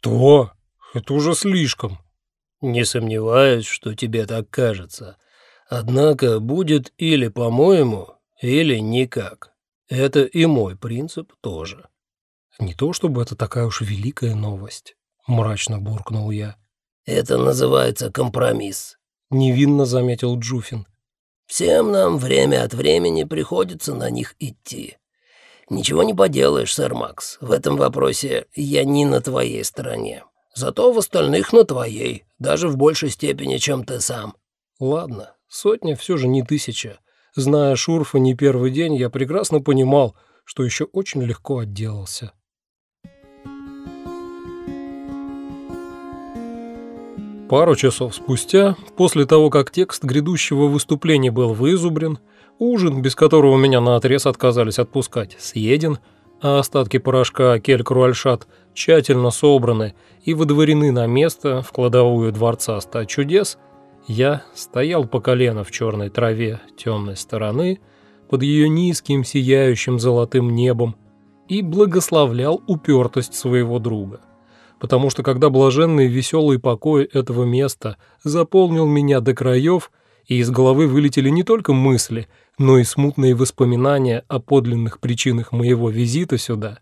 «Что? Это уже слишком». «Не сомневаюсь, что тебе так кажется. Однако будет или по-моему, или никак. Это и мой принцип тоже». «Не то чтобы это такая уж великая новость», — мрачно буркнул я. «Это называется компромисс», — невинно заметил Джуфин. «Всем нам время от времени приходится на них идти. Ничего не поделаешь, сэр Макс. В этом вопросе я не на твоей стороне. Зато в остальных на твоей, даже в большей степени, чем ты сам». «Ладно, сотня все же не тысяча. Зная Шурфа не первый день, я прекрасно понимал, что еще очень легко отделался». Пару часов спустя, после того, как текст грядущего выступления был вызубрен, ужин, без которого меня наотрез отказались отпускать, съеден, а остатки порошка кель-круальшат тщательно собраны и выдворены на место в кладовую дворца ста чудес, я стоял по колено в черной траве темной стороны, под ее низким сияющим золотым небом, и благословлял упертость своего друга. Потому что когда блаженный веселый покой этого места заполнил меня до краев, и из головы вылетели не только мысли, но и смутные воспоминания о подлинных причинах моего визита сюда,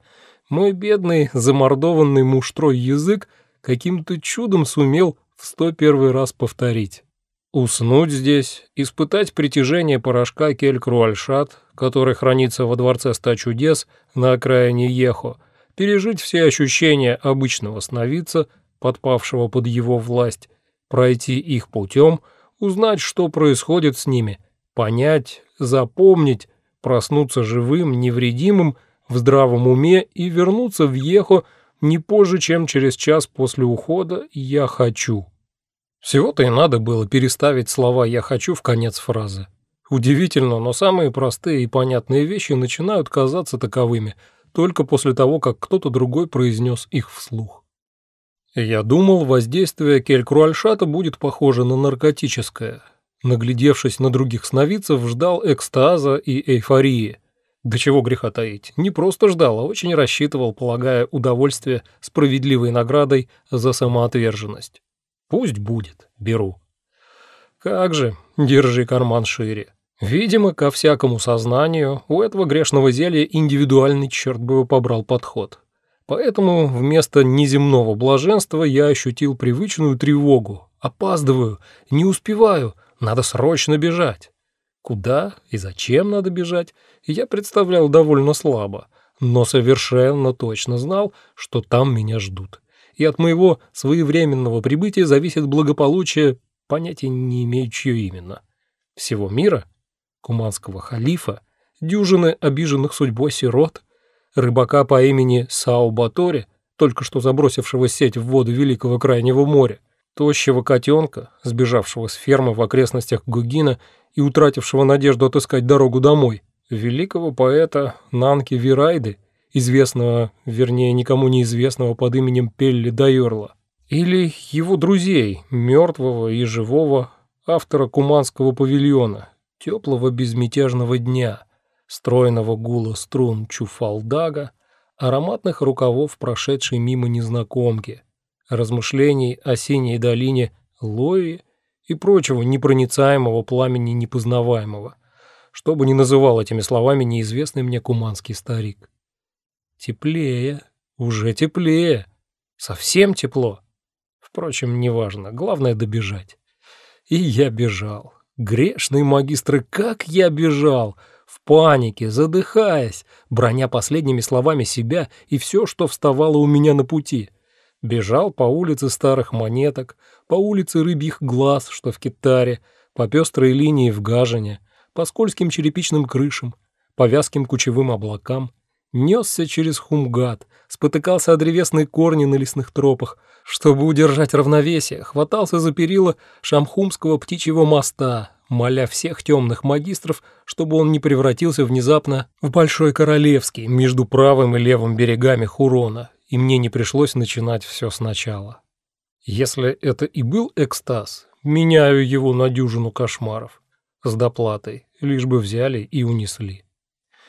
мой бедный замордованный муштрой язык каким-то чудом сумел в сто первый раз повторить. Уснуть здесь, испытать притяжение порошка Кель-Круальшат, который хранится во дворце ста чудес на окраине Ехо, пережить все ощущения обычного сновидца, подпавшего под его власть, пройти их путем, узнать, что происходит с ними, понять, запомнить, проснуться живым, невредимым, в здравом уме и вернуться в Ехо не позже, чем через час после ухода «я хочу». Всего-то и надо было переставить слова «я хочу» в конец фразы. Удивительно, но самые простые и понятные вещи начинают казаться таковыми – только после того, как кто-то другой произнес их вслух. Я думал, воздействие келькруальшата будет похоже на наркотическое. Наглядевшись на других сновидцев, ждал экстаза и эйфории. До чего греха таить, не просто ждал, а очень рассчитывал, полагая удовольствие справедливой наградой за самоотверженность. Пусть будет, беру. Как же, держи карман шире. Видимо, ко всякому сознанию у этого грешного зелья индивидуальный черт бы побрал подход. Поэтому вместо неземного блаженства я ощутил привычную тревогу. Опаздываю, не успеваю, надо срочно бежать. Куда и зачем надо бежать, я представлял довольно слабо, но совершенно точно знал, что там меня ждут. И от моего своевременного прибытия зависит благополучие, понятия не имею, чье именно. Всего мира — куманского халифа, дюжины обиженных судьбой сирот, рыбака по имени Сао Батори, только что забросившего сеть в воду Великого Крайнего моря, тощего котенка, сбежавшего с фермы в окрестностях Гугина и утратившего надежду отыскать дорогу домой, великого поэта Нанки Вирайды, известного, вернее, никому неизвестного под именем Пелли Дайорла, или его друзей, мертвого и живого, автора Куманского павильона, теплого безмятежного дня, стройного гула струн чуфалдага, ароматных рукавов, прошедшей мимо незнакомки, размышлений о синей долине Лои и прочего непроницаемого пламени непознаваемого, что бы ни называл этими словами неизвестный мне куманский старик. Теплее, уже теплее, совсем тепло. Впрочем, неважно, главное добежать. И я бежал. Грешный магистр, как я бежал! В панике, задыхаясь, броня последними словами себя и все, что вставало у меня на пути. Бежал по улице старых монеток, по улице рыбьих глаз, что в Китаре, по пестрой линии в Гажине, по скользким черепичным крышам, по вязким кучевым облакам, несся через Хумгат, спотыкался о древесные корни на лесных тропах, чтобы удержать равновесие, хватался за перила Шамхумского птичьего моста, моля всех темных магистров, чтобы он не превратился внезапно в Большой Королевский между правым и левым берегами Хурона, и мне не пришлось начинать все сначала. Если это и был экстаз, меняю его на дюжину кошмаров с доплатой, лишь бы взяли и унесли.